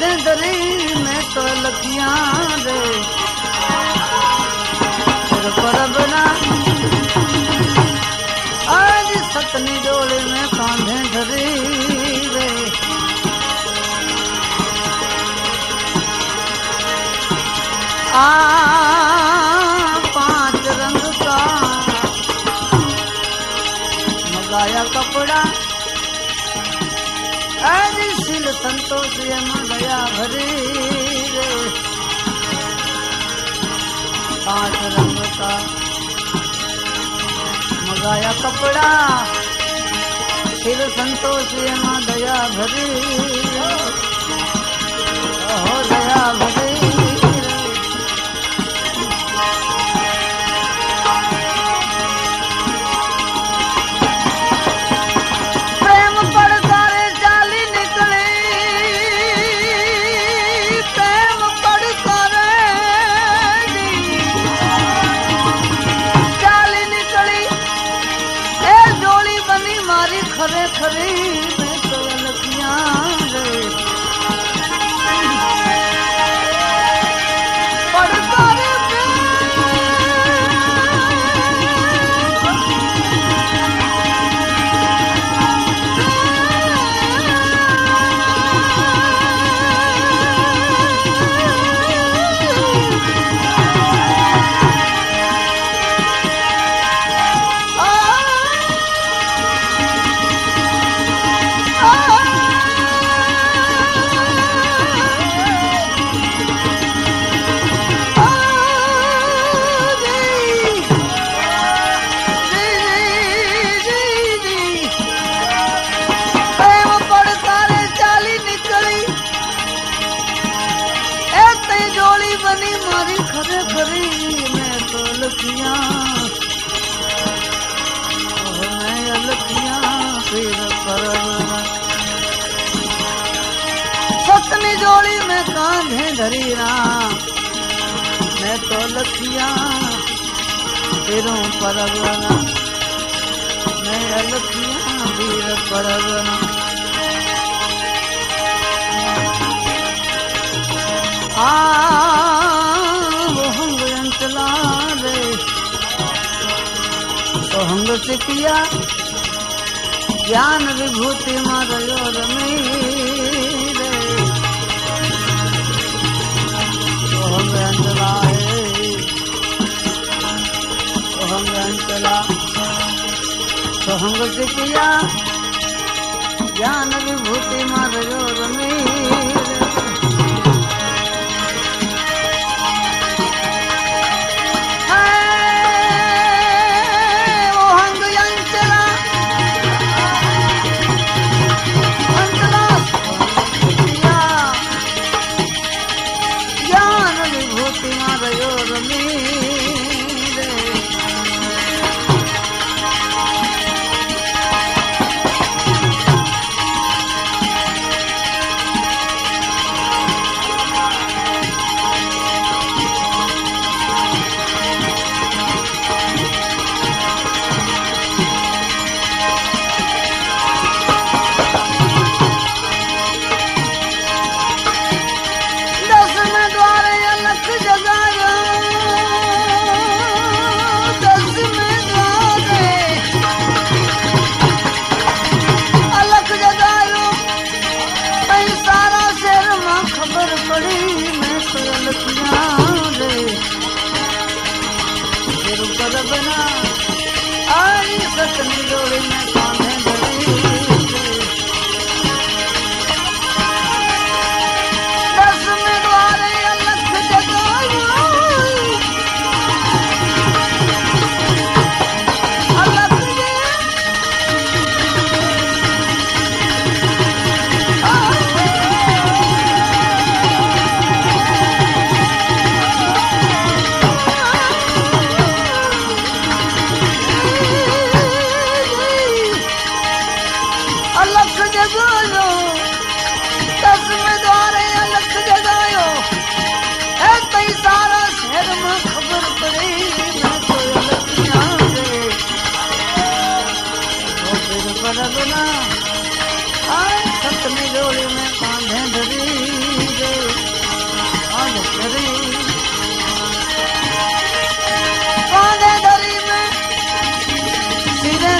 दे दरी में तो लगिया रे। संतोष दया भरी रे। पाँच रंग का मगाया कपड़ा, फिर संतोष दया भरी हो दया भरी એનું પરવન મેં અલખ્યા વીર પરવન હંગ સિપિયા જ્ઞાન વિભૂતિમાં રહ્યો રમી અંગ જ્ઞાન વિભૂતિ માં રમે ખબર પડી મેં તો લખ્યા રે ગુરુ પર બના આઈ સતની જોડી મેં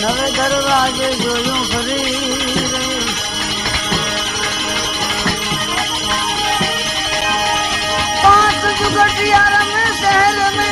નવે દરવાજે જોયું ફરી. પાંચ જુગટિયા રમે શહેર મેં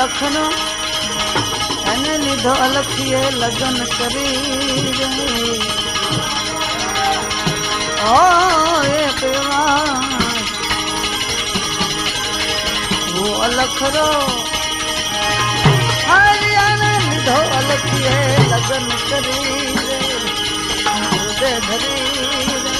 લખનો? એને લીધો અલખીએ લગ્ન કરી. ઓ, એ પેવા હું અલખરો. હરિયાને લીધો અલખીએ લગ્ન કરી. ધરી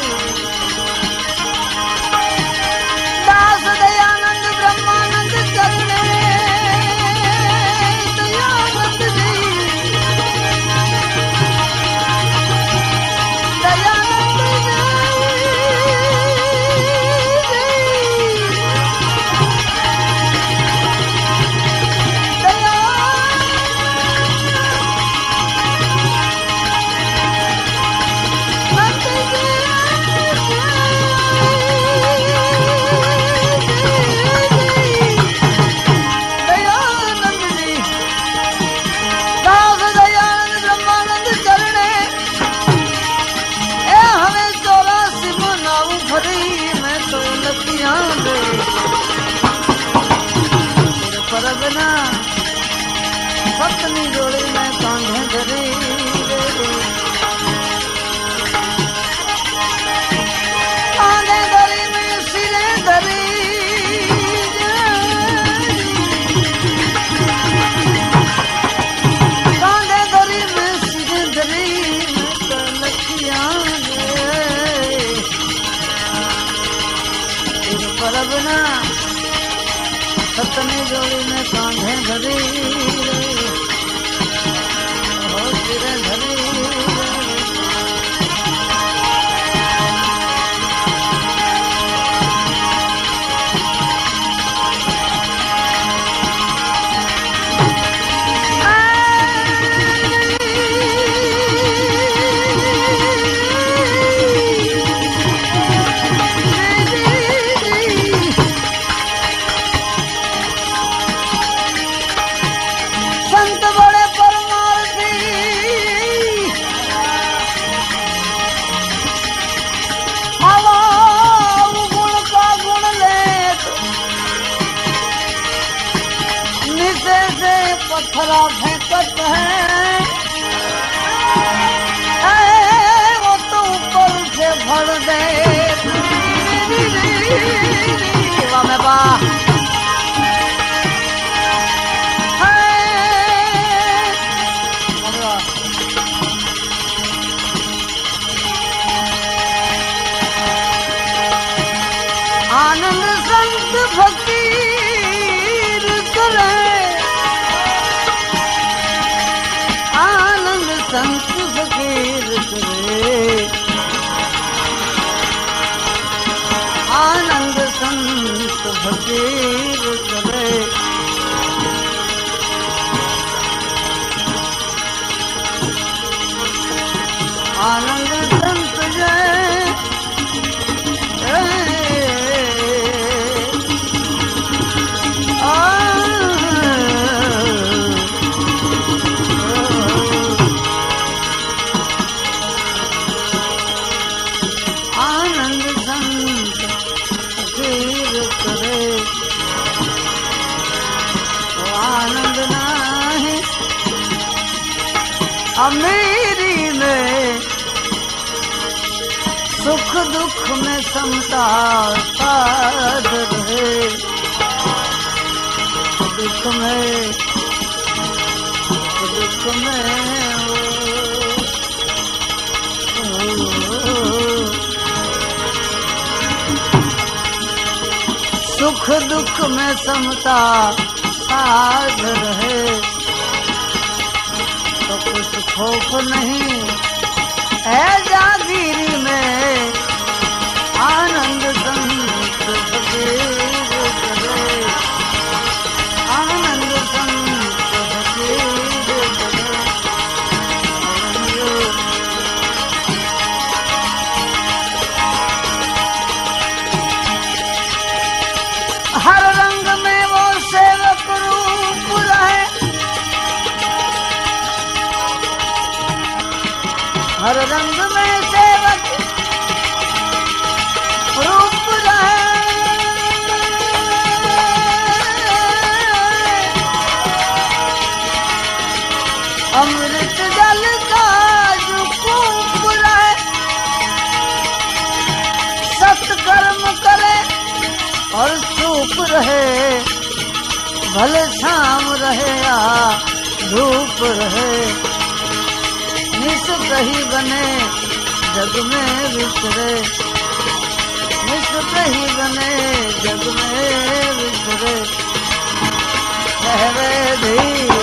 सबना सपने जोड़ी में कांधे भरी। फकीर करे में समता साध रहे। दुख में दुख में सुख दुख में समता साध रहे। तो कुछ खौफ नहीं। है जागीरी भले शाम रहे या धूप रहे। निस बने, जग में विचरे निस बने, जग में विचरे ठहरे धीर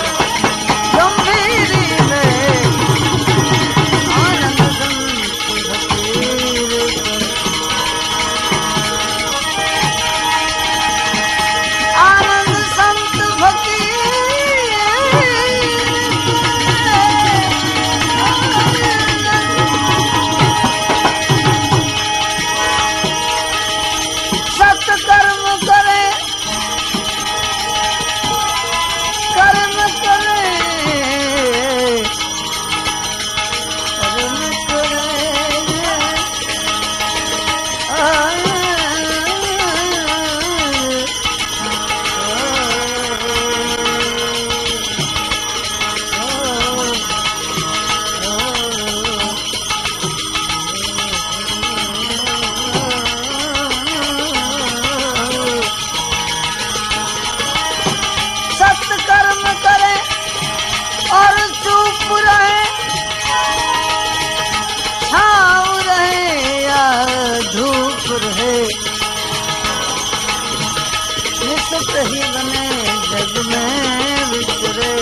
बने जग में विचरे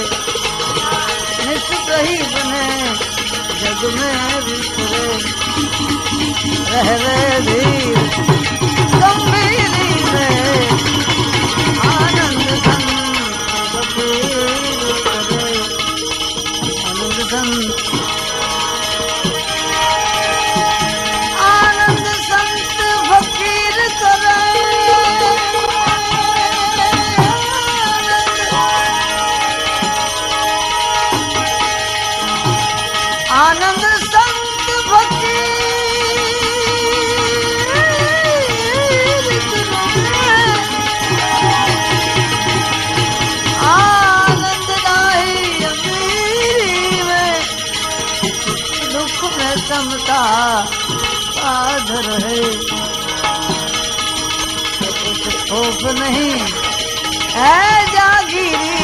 निश्चित ही बने जग में विचरे रहवे धीर नहीं। है जागीरी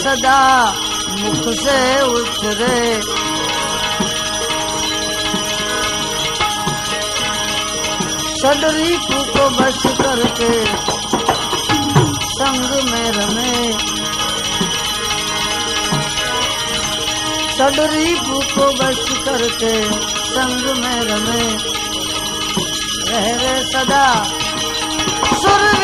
सदा मुख से उतरे। सदरी को बस करके संग में रमे। सदरी को बस करके संग में रमे। रह सदा सुरवीरी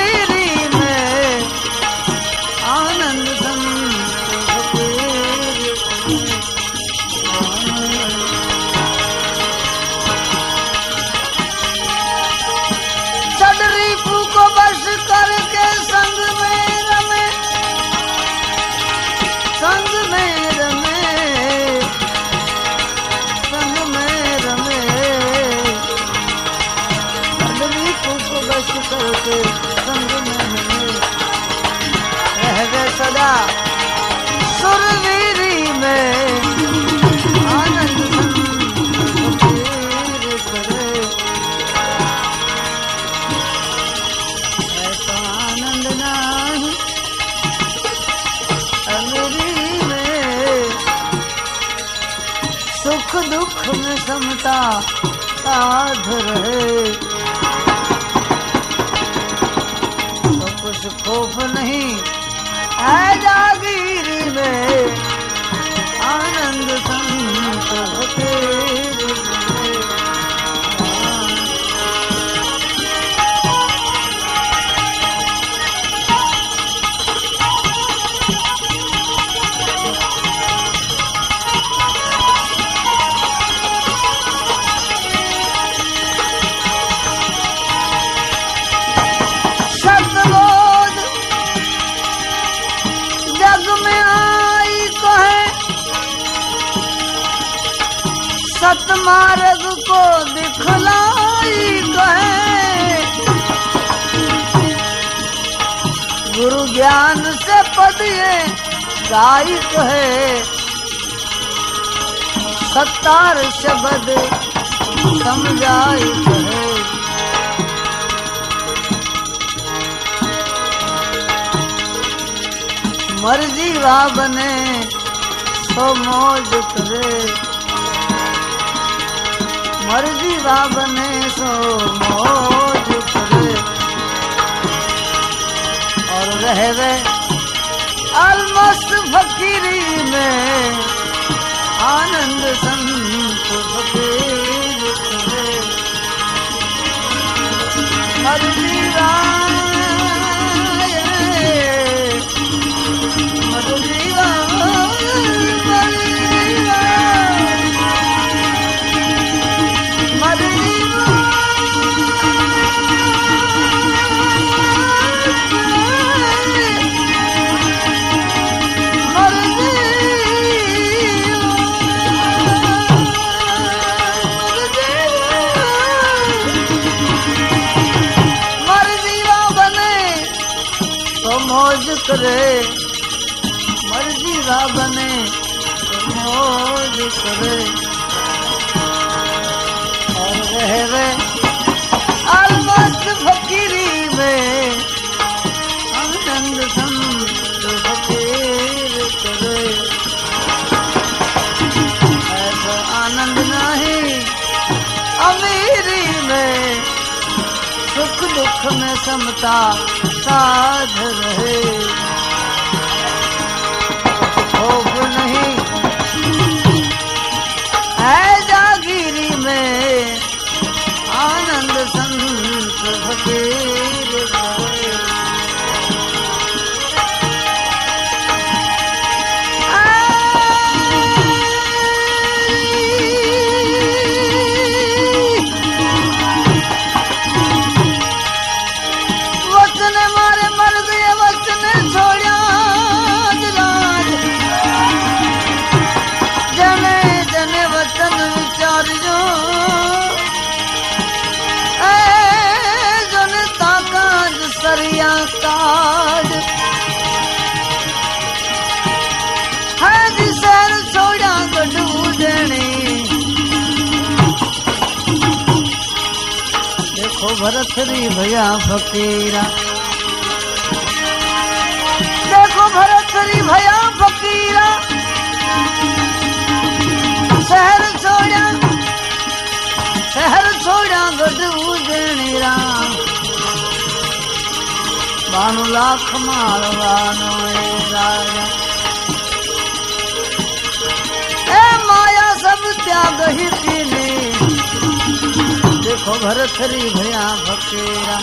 में समता साध रहे पदिए गाई कहे सत्तार शब्द समझाई कहे मर्ज़ी वा बने सो मौज करे। मर्ज़ी वा बने सो मौज करे। और रहवे अलमस्त फकीरी में आनंद संत फकीर करे। मर्जीवा बने तो मौज करे। और फकीर करे। आनंद नहीं अमीरी में में समता साध रहे। देखो भरत री भैया फकीरा। देखो भरत री भैया फकीरा। शहर छोड़ा शहर छोड़ा गडू देणीरा बाणु लाख मारवानो राजा। ए माया सब त्याग ही पीने देखो भरथरी भया फकीरा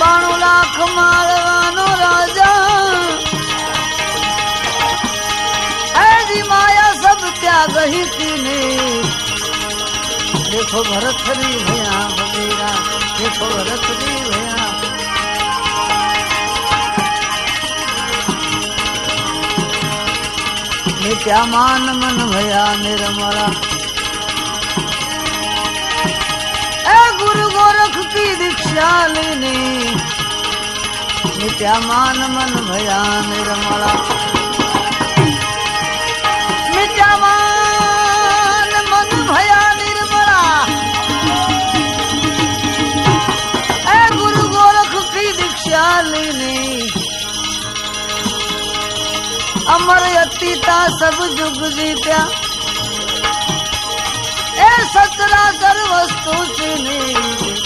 बाणु लाख मारवानो राजा। ऐसी माया सब त्याग ही कीने। देखो भरथरी भया फकीरा देखो भरथरी भया। नित्या मान मन भया સતી દીક્ષાલિની મિત્યા માન મન ભયા નિર્મળા. મિત્યા માન મન ભયા નિર્મળા. એ ગુરુ ગોરખ કી દીક્ષાલિની અમર અતિતા સબ જુગ જીત્યા. એ સચરાચર વસ્તુ ચીની.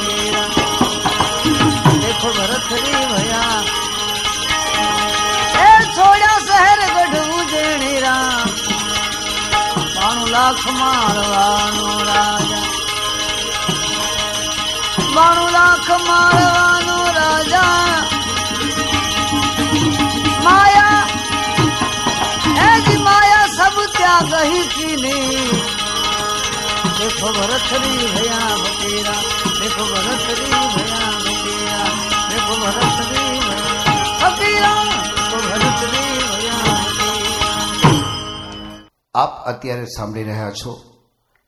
बाणु लाख मारवानो राजा बाणु लाख मारवानो राजा माया ए जी माया सब त्याग ही कीने देखो भरतरी भया बकेरा देखो भरतरी भया बकेरा देखो भरतरी આપ અત્યારે સાંભળી રહ્યા છો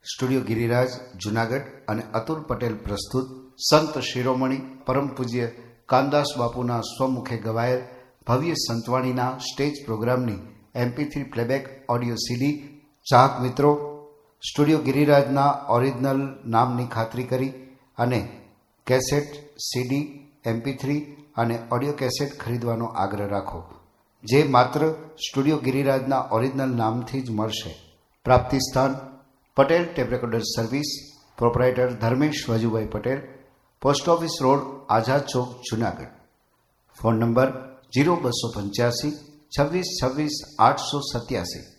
સ્ટુડિયો ગિરિરાજ, જુનાગઢ અને અતુલ પટેલ પ્રસ્તુત સંત શિરોમણી, પરમ પૂજ્ય કાનદાસ બાપુના સ્વમુખે ગવાયેલ ભવ્ય સંતવાણીના સ્ટેજ પ્રોગ્રામની MP three playback audio CD. ચાહક મિત્રો, સ્ટુડિયો ગિરિરાજના ઓરિજિનલ નામની ખાતરી કરી અને કેસેટ સીડી, એમપી થ્રી અને ઓડિયો કેસેટ ખરીદવાનો આગ્રહ રાખો. જે માત્ર સ્ટુડિયો ગિરિરાજના ઓરિજિનલ નામથી જ મળશે. પ્રાપ્તિ સ્થાન Patel tape recorder service, proprietor Dharmesh Vajubhai Patel, post office road, Azad Chowk, Junagadh. Phone number zero બસો પંચ્યાસી, છવ્વીસ છવ્વીસ આઠસો સત્યાસી.